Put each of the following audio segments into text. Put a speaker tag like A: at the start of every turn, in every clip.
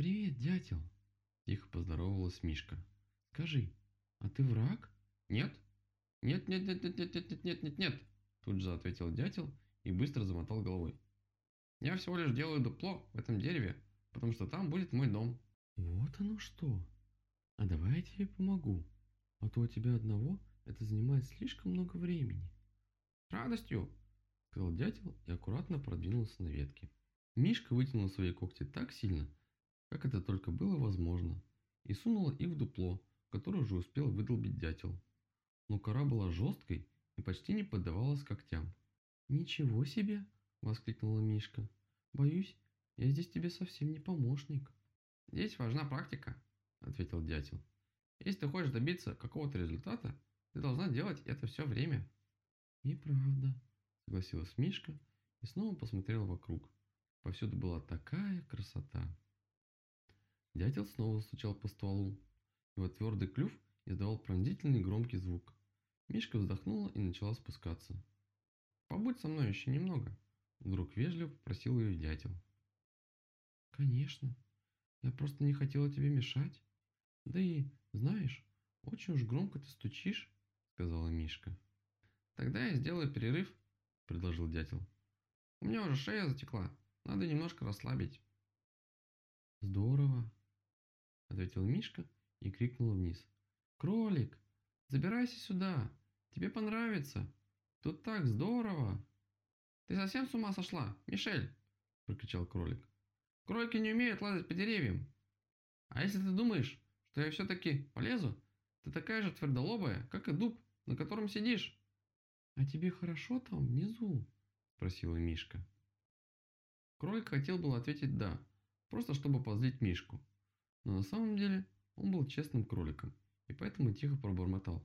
A: «Привет, дятел!» – тихо поздоровалась Мишка. «Скажи, а ты враг?»
B: «Нет?» «Нет, нет, нет, нет, нет, нет, нет, нет, нет, нет!» Тут же ответил дятел и быстро замотал головой. «Я всего лишь делаю дупло в этом дереве, потому что там будет мой дом».
A: «Вот оно что! А давай я тебе помогу, а то у тебя одного это занимает слишком много времени».
B: «С радостью!»
A: – сказал дятел и аккуратно продвинулся на ветке. Мишка вытянул свои когти так сильно, как это только было возможно, и сунула их в дупло, которое уже успел выдолбить дятел. Но кора была жесткой и почти не поддавалась когтям. «Ничего себе!» – воскликнула Мишка. «Боюсь, я здесь тебе совсем не помощник».
B: «Здесь важна практика», – ответил дятел. «Если ты хочешь добиться какого-то результата, ты должна делать это все время».
A: «И правда», – согласилась Мишка и снова посмотрела вокруг. Повсюду была такая красота. Дятел снова стучал по стволу. Его твердый клюв издавал пронзительный громкий звук. Мишка вздохнула и начала спускаться.
B: «Побудь со мной еще немного», – вдруг вежливо попросил ее дятел.
A: «Конечно. Я просто не хотела тебе мешать. Да и, знаешь, очень уж громко ты стучишь», – сказала Мишка.
B: «Тогда я сделаю перерыв», – предложил дятел. «У меня уже шея затекла, надо немножко расслабить».
A: «Здорово», – ответил Мишка и крикнул вниз. «Кролик, забирайся сюда, тебе понравится, тут так здорово!»
B: «Ты совсем с ума сошла, Мишель?» – прокричал кролик. «Кролики не умеют лазать по деревьям. А если ты думаешь, что я все-таки полезу, ты такая же твердолобая, как и дуб, на котором сидишь».
A: «А тебе хорошо там, внизу?» – спросила Мишка.
B: Кролик хотел было ответить «да», просто чтобы позлить Мишку. Но на самом деле он был честным кроликом, и поэтому тихо пробормотал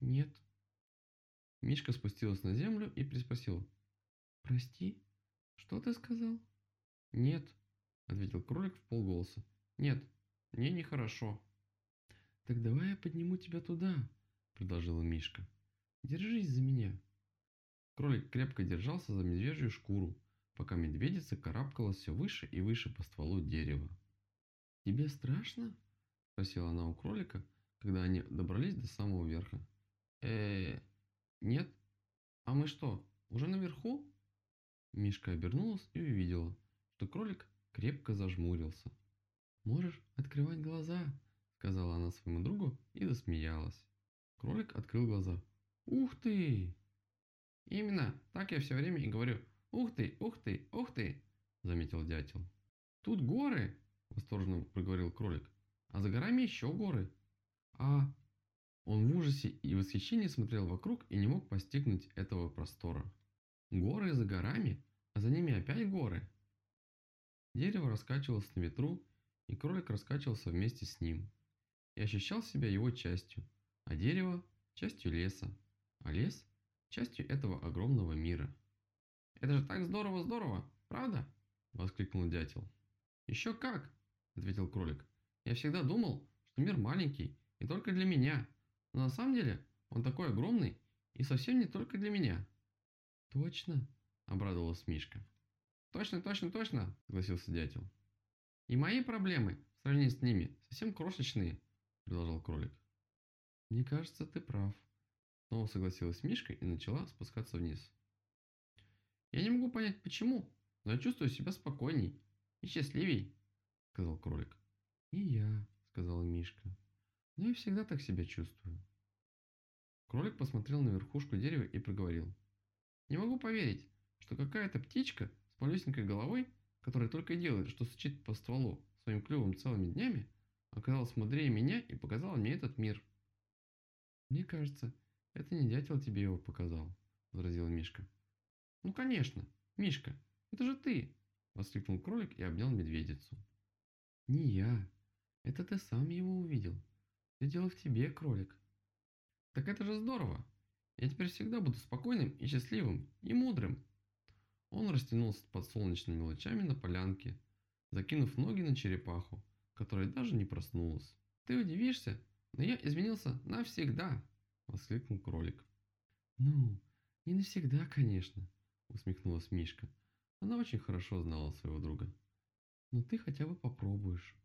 B: «нет». Мишка спустилась на землю и приспросила
A: «Прости, что ты сказал?»
B: «Нет», – ответил кролик в полголоса. «Нет, мне нехорошо».
A: «Так давай я подниму тебя туда», – предложила Мишка. «Держись за меня».
B: Кролик крепко держался за медвежью шкуру, пока медведица карабкалась все выше и выше по стволу дерева.
A: «Тебе страшно?» – спросила она у кролика, когда они добрались до самого верха.
B: э нет. А мы что, уже наверху?»
A: Мишка обернулась и увидела, что кролик крепко зажмурился. «Можешь открывать глаза», – сказала она своему другу и засмеялась. Кролик открыл глаза. «Ух ты!»
B: «Именно, так я все время и говорю. «Ух ты, ух ты, ух ты!» – заметил дятел.
A: «Тут горы!» – восторженно проговорил кролик. «А за горами еще горы!» «А...» Он в ужасе и восхищении смотрел вокруг и не мог постигнуть этого простора. «Горы за горами, а за ними опять горы!» Дерево раскачивалось на ветру, и кролик раскачивался вместе с ним. И ощущал себя его частью, а дерево – частью леса, а лес – частью этого огромного мира.
B: Это же так здорово-здорово, правда?» – воскликнул дятел.
A: «Еще как!» – ответил кролик. «Я всегда думал, что мир маленький и только для меня, но на самом деле он такой огромный и совсем не только для меня».
B: «Точно?» – обрадовалась Мишка.
A: «Точно, точно, точно!» – согласился дятел. «И мои проблемы, в сравнении с ними, совсем крошечные», – продолжал кролик. «Мне кажется, ты прав», – снова согласилась Мишка и начала спускаться вниз.
B: «Я не могу понять, почему, но я чувствую себя спокойней и счастливей», — сказал кролик.
A: «И я», — сказала Мишка. «Но я всегда так себя чувствую».
B: Кролик посмотрел на верхушку дерева и проговорил. «Не могу поверить, что какая-то птичка с малюсенькой головой, которая только и делает, что сучит по стволу своим клювом целыми днями, оказалась мудрее меня и показала мне этот мир».
A: «Мне кажется, это не дятел тебе его показал», — возразила Мишка.
B: «Ну конечно, Мишка, это же ты!» – воскликнул кролик и обнял медведицу.
A: «Не я. Это ты сам его увидел. Все дело в тебе, кролик».
B: «Так это же здорово! Я теперь всегда буду спокойным и счастливым, и мудрым!» Он растянулся под солнечными лучами на полянке, закинув ноги на черепаху, которая даже не проснулась. «Ты удивишься, но я изменился навсегда!» – воскликнул кролик.
A: «Ну, не навсегда, конечно», усмехнулась Мишка. Она очень хорошо знала своего друга. Но ты хотя бы попробуешь.